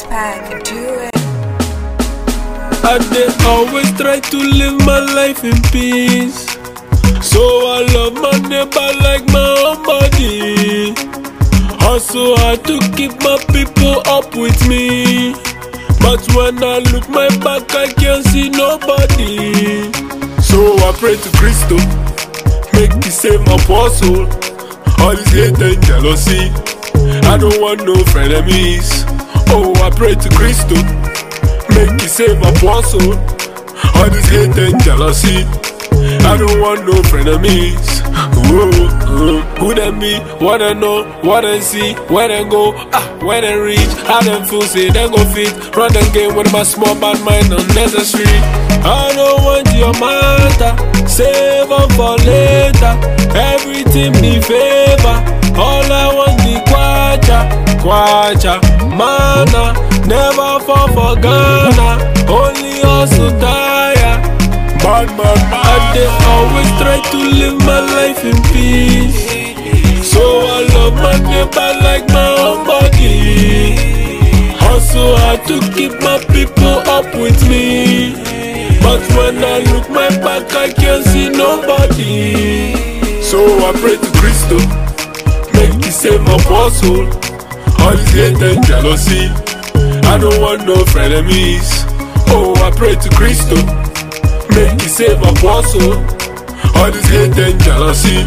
It's pack, do it. I dey always try to live my life in peace. So I love my neighbor like my own body. Hustle hard to keep my people up with me. But when I look my back, I can't see nobody. So I pray to Christo, make me save my poor soul. All this hate and jealousy, I don't want no frenemies. Oh, I pray to Christo, make me save my poor soul. All this hate and jealousy, I don't want no frenemies. Whoa, uh, who them be? What I know, what I see, where I go, ah, where I reach, how them feel, say they go fit. Run the game with my small bad mind unnecessary. I don't want your matter, save up for later. Everything be favor, kwacha, mana. Never fall for Ghana, only hustle tire. Bad man, I dey always try to live my life in peace. So I love my neighbor like my own body. Hustle hard to keep my people up with me. But when I look my back, I can't see nobody. So I pray to Christo, make me save my poor soul. Hate and jealousy, I don't want no frenemies. Oh, I pray to Christo, make me save my soul. All this hate and jealousy,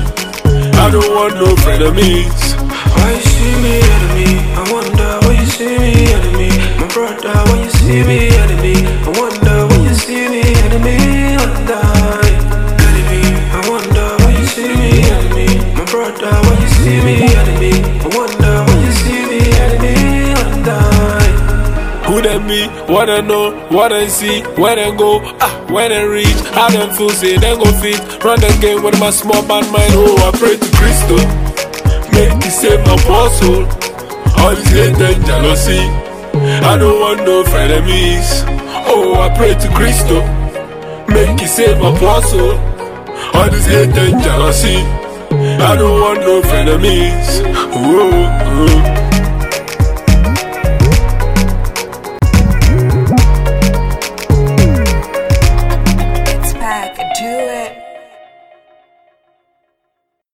I don't want no frenemies. Why you them be? What I know, what I see, where I go, ah, where I reach, how them feel, say they go fit. Run the game with my small mind. Oh, I pray to Christo, make me save my poor soul. All this hate and jealousy, I don't want no frenemies. Oh, I pray to Christo, make me save my poor soul. All this hate and jealousy, I don't want no frenemies.